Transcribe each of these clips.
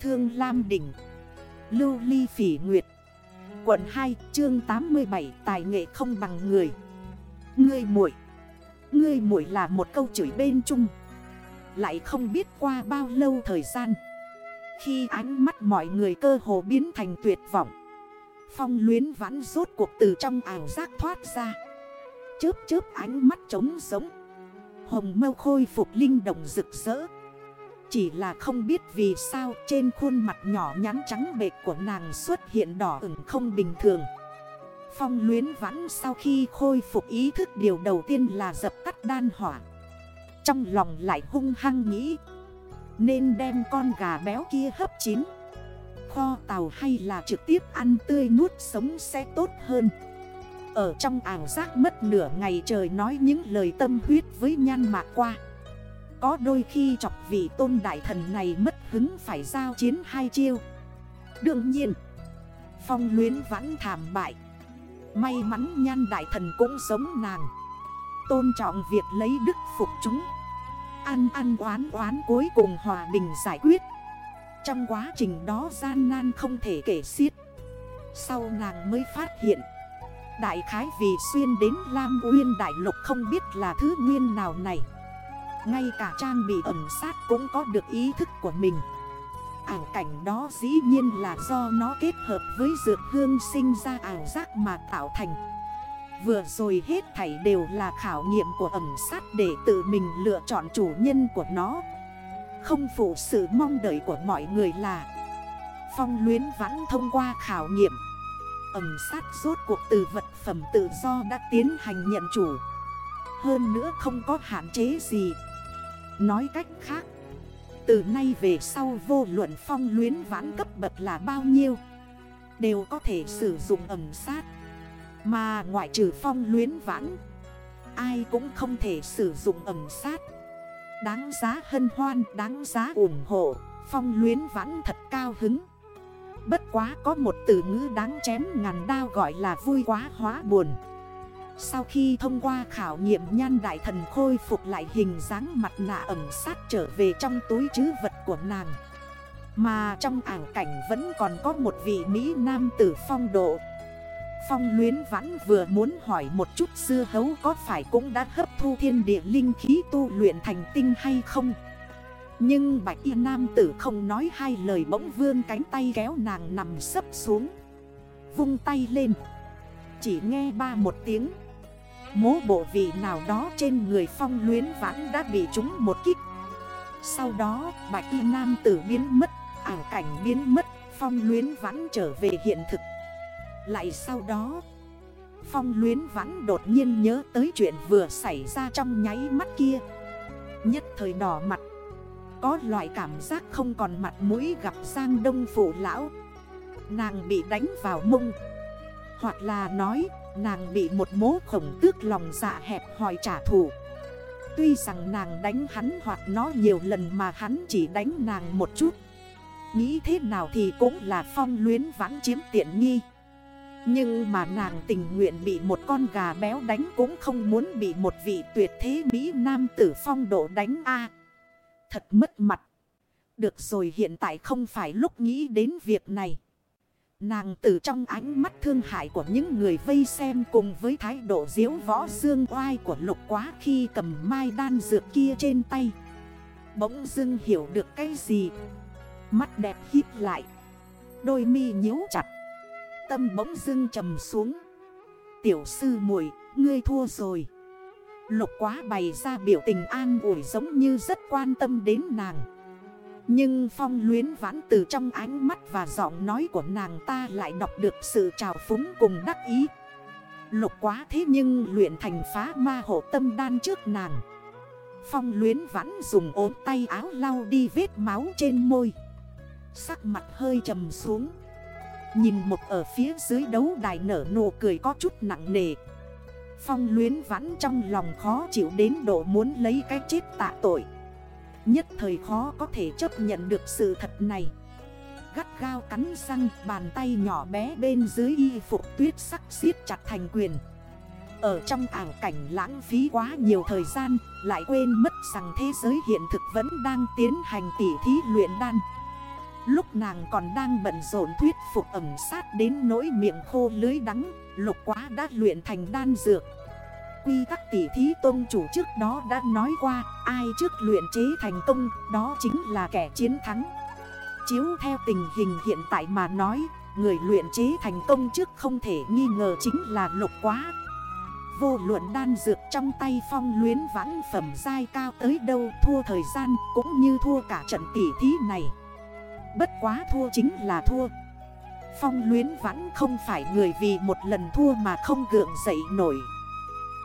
Thương Lam Đỉnh, Lưu Ly Phỉ Nguyệt, Quận 2 chương 87 Tài nghệ không bằng người. Ngươi muội Ngươi muội là một câu chửi bên chung, Lại không biết qua bao lâu thời gian. Khi ánh mắt mọi người cơ hồ biến thành tuyệt vọng, Phong luyến vãn rốt cuộc từ trong ảo giác thoát ra. Chớp chớp ánh mắt trống sống Hồng mâu khôi phục linh động rực rỡ. Chỉ là không biết vì sao trên khuôn mặt nhỏ nhắn trắng bệt của nàng xuất hiện đỏ ửng không bình thường. Phong luyến vãn sau khi khôi phục ý thức điều đầu tiên là dập tắt đan hỏa. Trong lòng lại hung hăng nghĩ, Nên đem con gà béo kia hấp chín. Kho tàu hay là trực tiếp ăn tươi nuốt sống sẽ tốt hơn. Ở trong ảo giác mất nửa ngày trời nói những lời tâm huyết với nhan mạc qua. Có đôi khi chọc vị tôn đại thần này mất hứng phải giao chiến hai chiêu. Đương nhiên, Phong luyến vẫn thảm bại. May mắn nhan đại thần cũng giống nàng. Tôn trọng việc lấy đức phục chúng. Ăn ăn oán oán cuối cùng hòa bình giải quyết. Trong quá trình đó gian nan không thể kể xiết. Sau nàng mới phát hiện, Đại khái vì xuyên đến Lam Uyên Đại Lục không biết là thứ nguyên nào này. Ngay cả trang bị ẩn sát cũng có được ý thức của mình. Ảo cảnh đó dĩ nhiên là do nó kết hợp với dược hương sinh ra ảo giác mà tạo thành. Vừa rồi hết thảy đều là khảo nghiệm của ẩm sát để tự mình lựa chọn chủ nhân của nó. Không phụ sự mong đợi của mọi người là Phong luyến vãn thông qua khảo nghiệm. Ẩm sát rốt cuộc từ vật phẩm tự do đã tiến hành nhận chủ. Hơn nữa không có hạn chế gì. Nói cách khác từ nay về sau vô luận phong luyến vãn cấp bậc là bao nhiêu Đều có thể sử dụng ẩm sát. Mà ngoại trừ phong luyến vãn Ai cũng không thể sử dụng ẩm sát. Đáng giá hân hoan, đáng giá ủng hộ Phong luyến vãn thật cao hứng. Bất quá có một từ ngữ đáng chém ngàn đao gọi là vui quá hóa buồn sau khi thông qua khảo nghiệm, nhan đại thần khôi phục lại hình dáng mặt nạ ẩm sát trở về trong túi chứ vật của nàng. Mà trong ảng cảnh vẫn còn có một vị Mỹ Nam tử phong độ. Phong luyến vãn vừa muốn hỏi một chút xưa hấu có phải cũng đã hấp thu thiên địa linh khí tu luyện thành tinh hay không? Nhưng bạch y nam tử không nói hai lời bỗng vương cánh tay kéo nàng nằm sấp xuống. Vung tay lên. Chỉ nghe ba một tiếng. Mố bộ vị nào đó trên người phong luyến vãn đã bị trúng một kích. Sau đó, bạch y nam tử biến mất, Ảo cảnh biến mất, Phong luyến vãn trở về hiện thực. Lại sau đó, Phong luyến vãn đột nhiên nhớ tới chuyện vừa xảy ra trong nháy mắt kia. Nhất thời đỏ mặt, Có loại cảm giác không còn mặt mũi gặp sang đông phụ lão. Nàng bị đánh vào mông, Hoặc là nói Nàng bị một mố khổng tước lòng dạ hẹp hỏi trả thù. Tuy rằng nàng đánh hắn hoặc nó nhiều lần mà hắn chỉ đánh nàng một chút. Nghĩ thế nào thì cũng là phong luyến vãn chiếm tiện nghi. Nhưng mà nàng tình nguyện bị một con gà béo đánh Cũng không muốn bị một vị tuyệt thế Mỹ Nam tử phong độ đánh a. Thật mất mặt. Được rồi, hiện tại không phải lúc nghĩ đến việc này. Nàng từ trong ánh mắt thương hại của những người vây xem cùng với thái độ diễu võ dương oai của lục quá khi cầm mai đan dược kia trên tay. Bỗng dưng hiểu được cái gì. Mắt đẹp hít lại. Đôi mi nhíu chặt. Tâm bỗng dưng trầm xuống. Tiểu sư muội, ngươi thua rồi. Lục quá bày ra biểu tình an ủi giống như rất quan tâm đến nàng. Nhưng phong luyến vãn từ trong ánh mắt và giọng nói của nàng ta lại đọc được sự trào phúng cùng đắc ý. Lục quá thế nhưng luyện thành phá ma hộ tâm đan trước nàng. Phong luyến vãn dùng ốm tay áo lau đi vết máu trên môi. Sắc mặt hơi trầm xuống. Nhìn một ở phía dưới đấu đài nở nụ cười có chút nặng nề. Phong luyến vãn trong lòng khó chịu đến độ muốn lấy cái chết tạ tội. Nhất thời khó có thể chấp nhận được sự thật này. Gắt gao cắn răng, bàn tay nhỏ bé bên dưới y phục tuyết sắc xiết chặt thành quyền. Ở trong ảo cảnh lãng phí quá nhiều thời gian, Lại quên mất rằng thế giới hiện thực vẫn đang tiến hành tỉ thí luyện đan. Lúc nàng còn đang bận rộn thuyết phục ẩm sát đến nỗi miệng khô lưới đắng, Lục quá đã luyện thành đan dược. Quy tắc tỷ thí tôn chủ trước đó đã nói qua, Ai trước luyện chế thành công, đó chính là kẻ chiến thắng. Chiếu theo tình hình hiện tại mà nói, Người luyện chế thành công trước không thể nghi ngờ chính là lục quá. Vô luận đan dược trong tay phong luyến vãng phẩm dai cao tới đâu Thua thời gian cũng như thua cả trận tỉ thí này. Bất quá thua chính là thua. Phong luyến vãn không phải người vì một lần thua mà không gượng dậy nổi.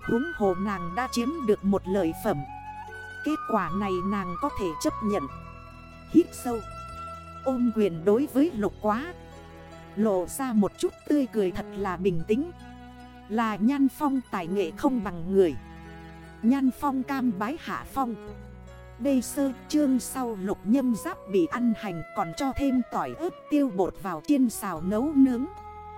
Húng hồ nàng đã chiếm được một lợi phẩm. Kết quả này nàng có thể chấp nhận. Hít sâu. Ôm quyền đối với lục quá. Lộ ra một chút tươi cười thật là bình tĩnh. Là nhan phong tài nghệ không bằng người. Nhan phong cam bái hạ phong. Bê sơ chương sau lục nhâm giáp bị ăn hành còn cho thêm tỏi ớt tiêu bột vào chiên xào nấu nướng.